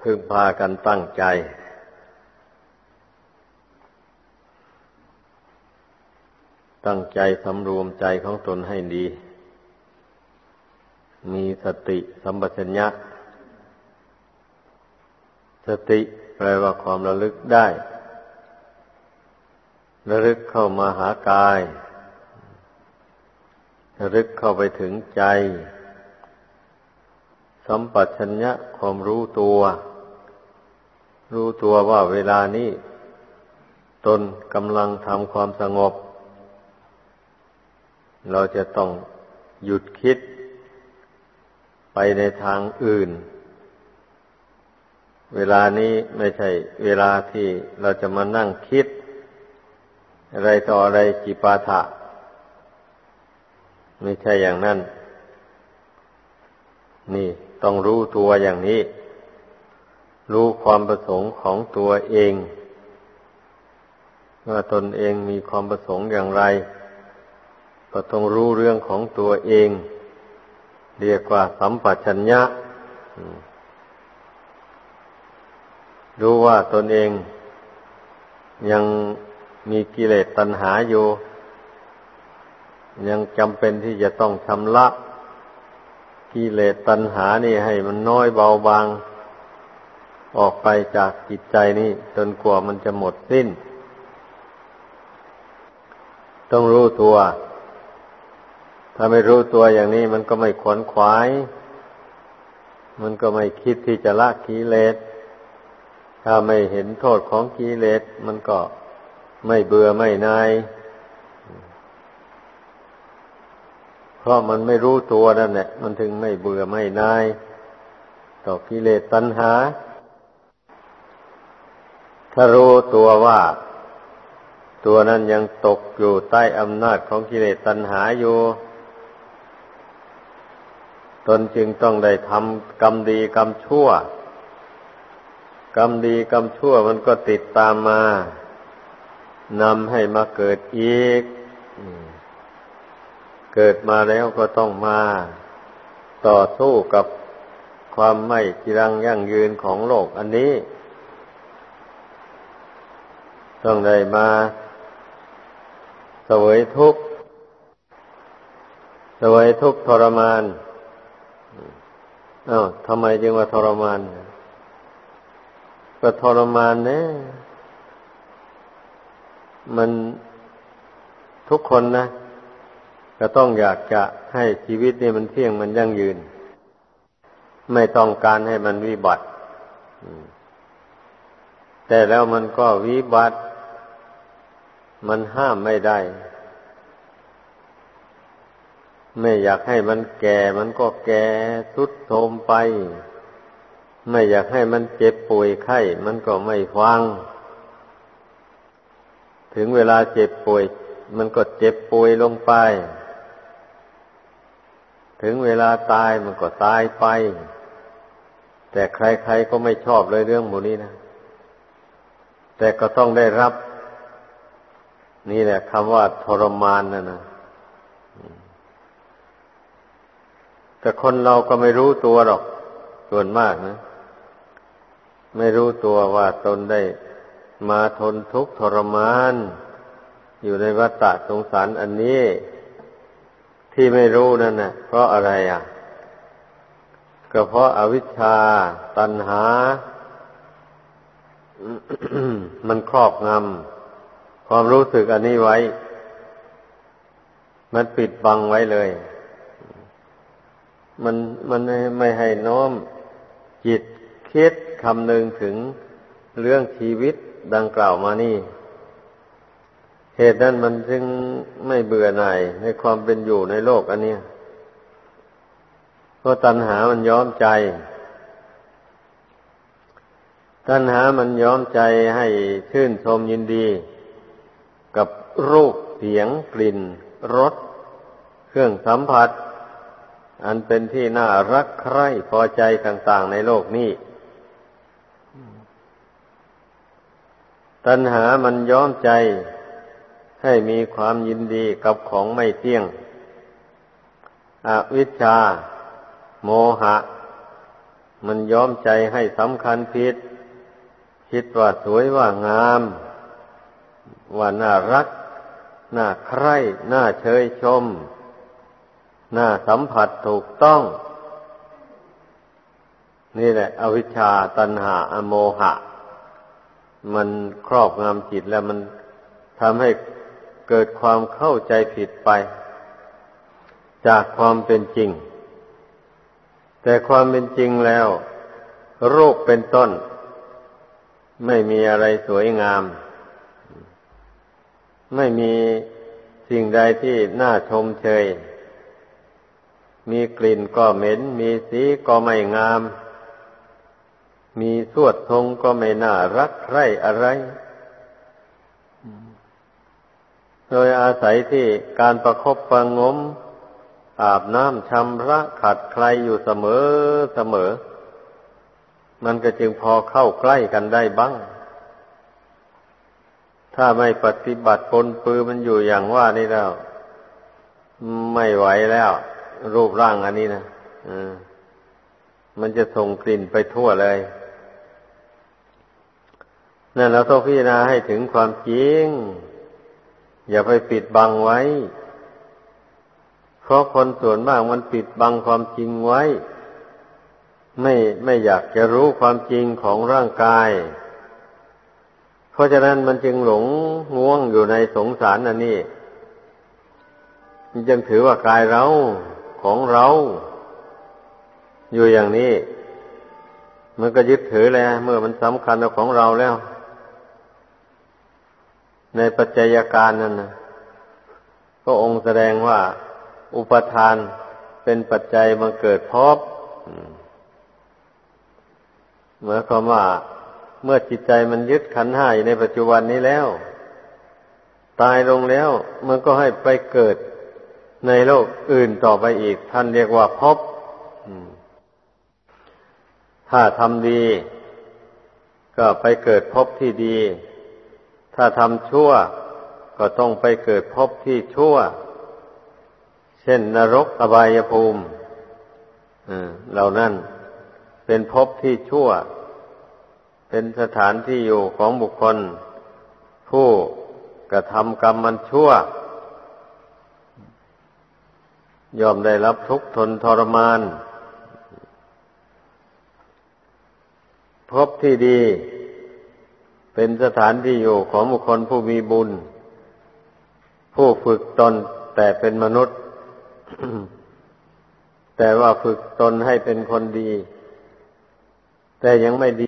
พึงพากันตั้งใจ ตั้งใจสำรวมใจของตนให้ดี มีสติสัมปชัญญะ สติแปลว่าความระลึกได้ ระลึกเข้ามาหากาย ระลึกเข้าไปถึงใจ สัมปชัญญะความรู้ตัว รู้ตัวว่าเวลานี้ตนกำลังทำความสงบ เราจะต้องหยุดคิด ไปในทางอื่น เวลานี้ไม่ใช่ เวลาที่เราจะมานั่งคิด อะไรต่ออะไรจิปาถะ ไม่ใช่อย่างนั้น นี่ ต้องรู้ตัวอย่างนี้ รู้ความประสงค์ของตัวเองว่าตนเองมีความประสงค์อย่างไร ก็ต้องรู้เรื่องของตัวเอง เรียกว่าสัมปชัญญะรู้ว่าตนเอง ยังมีกิเลสตัณหาอยู่ ยังจำเป็นที่จะต้องชำระ กิเลสตัณหานี่ให้มันน้อยเบาบาง ออกไปจากจิตใจนี้จนกว่ามันจะหมดสิ้น ต้องรู้ตัว ถ้าไม่รู้ตัวอย่างนี้มันก็ไม่ขวนขวาย มันก็ไม่คิดที่จะละกิเลส ถ้าไม่เห็นโทษของกิเลส มันก็ไม่เบื่อไม่นาย เพ ราะมันไม่รู้ตัวนั่นแหละมันถึงไม่เบื่อไม่นายต่อกิเลสตัณหา ถ้ารู้ตัวว่า ตัวนั้นยังตกอยู่ใต้อำนาจของกิเลสตัณหาอยู่ตนจึงต้องได้ทำกรรมดีกรรมชั่ว กรรมดีกรรมชั่วมันก็ติดตามมานำให้มาเกิดอีก เกิดมาแล้วก็ต้องมา ต่อสู้กับความไม่จีรังยั่งยืนของโลกอันนี้ ต้องได้มาสวยทุกข์สวยทุกข์ทรมานอ้าวทำไมจึงว่าทรมาน ก็ทรมานเนี่ยมันทุกคนนะ ก็ต้องอยากจะให้ชีวิตนี่มันเที่ยงมันยั่งยืน ไม่ต้องการให้มันวิบัติแต่แล้วมันก็วิบัติ มันห้ามไม่ได้ ไม่อยากให้มันแก่ มันก็แก่ทุดโทมไป ไม่อยากให้มันเจ็บป่วยไข้ มันก็ไม่ฟัง ถึงเวลาเจ็บป่วย มันก็เจ็บป่วยลงไป ถึงเวลาตายมันก็ตายไป แต่ใครๆก็ไม่ชอบเลยเรื่องหมูนี้นะ แต่ก็ต้องได้รับ นี่แหละคำว่าทรมานนะนะแต่คนเราก็ไม่รู้ตัวหรอก ส่วนมากนะ ไม่รู้ตัวว่าตนได้มาทนทุกข์ทรมาน อยู่ในวัฏสงสารอันนี้ ที่ไม่รู้นั่นนะเพราะอะไรอะ ก็เพราะอาวิชชาตัณหา มันครอบงำความรู้สึกอันนี้ไว้ มันปิดบังไว้เลย มันมันไม่ให้น้อม จิตคิดคำนึงถึงเรื่องชีวิตดังกล่าวมานี่ เหตุนั้นมันจึงไม่เบื่อหน่ายในความเป็นอยู่ในโลกอันนี้เพราะตัณหามันย้อมใจ ตัณหามันย้อมใจให้ชื่นชมยินดี กับรูปเสียงกลิ่นรสเครื่องสัมผัส อันเป็นที่น่ารักใคร่พอใจต่าง ๆ ในโลกนี้ตัณหามันย้อมใจ ให้มีความยินดีกับของไม่เที่ยง อวิชชา โมหะ มันย้อมใจให้สำคัญผิด คิดว่าสวยว่างาม ว่าน่ารัก น่าใคร่ น่าเชยชม น่าสัมผัสถูกต้อง นี่แหละ อวิชชาตันหา อโมหะ มันครอบงำจิตแล้วมันทำให้ เกิดความเข้าใจผิดไป จากความเป็นจริง แต่ความเป็นจริงแล้ว โรูปเป็นต้น ไม่มีอะไรสวยงาม ไม่มีสิ่งใดที่น่าชมเชย มีกลิ่นก็เหม็น มีสีก็ไม่งาม มีสวดทรงก็ไม่น่ารักใคร่อะไร โดยอาศัยที่การประครบประงม อาบน้ำชำระขัดใครอยู่เสมอเสมอ มันก็จึงพอเข้าใกล้กันได้บ้าง ถ้าไม่ปฏิบัติปนปือมันอยู่อย่างว่านี่แล้ว ไม่ไหวแล้ว รูปร่างอันนี้นะมันจะส่งกลิ่นไปทั่วเลยนั่นเราต้องพิจารณาให้ถึงความจริง อย่าไปปิดบังไว้ เพราะคนส่วนมากมันปิดบังความจริงไว้ ไม่ไม่อยากจะรู้ความจริงของร่างกาย เพราะฉะนั้นมันจึงหลงง่วงอยู่ในสงสารอันนี้จึงถือว่ากายเราของเรา อยู่อย่างนี้ มันก็ยึดถือแล้วเมื่อมันสำคัญของเราแล้ว ในปัจจัยการนั้นนะพระองค์แสดงว่า อุปทานเป็นปัจจัยมาเกิดพบเหมื่อความว่า เมื่อจิตใจมันยึดขันห้าอยู่ในปัจจุบันนี้แล้ว ตายลงแล้วมันก็ให้ไปเกิดในโลกอื่นต่อไปอีก ท่านเรียกว่าพบถ้าทำดี ก็ไปเกิดพบที่ดี ถ้าทำชั่ว ก็ต้องไปเกิดพบที่ชั่ว เช่นนรกอบายภูมิเหล่านั้นเป็นพบที่ชั่ว เป็นสถานที่อยู่ของบุคคล ผู้กระทำกรรมมันชั่ว ยอมได้รับทุกข์ทนทรมาน พบที่ดี เป็นสถานที่อยู่ของบุคคลผู้มีบุญ ผู้ฝึกตนแต่เป็นมนุษย์ แต่ว่าฝึกตนให้เป็นคนดี แต่ยังไม่ดี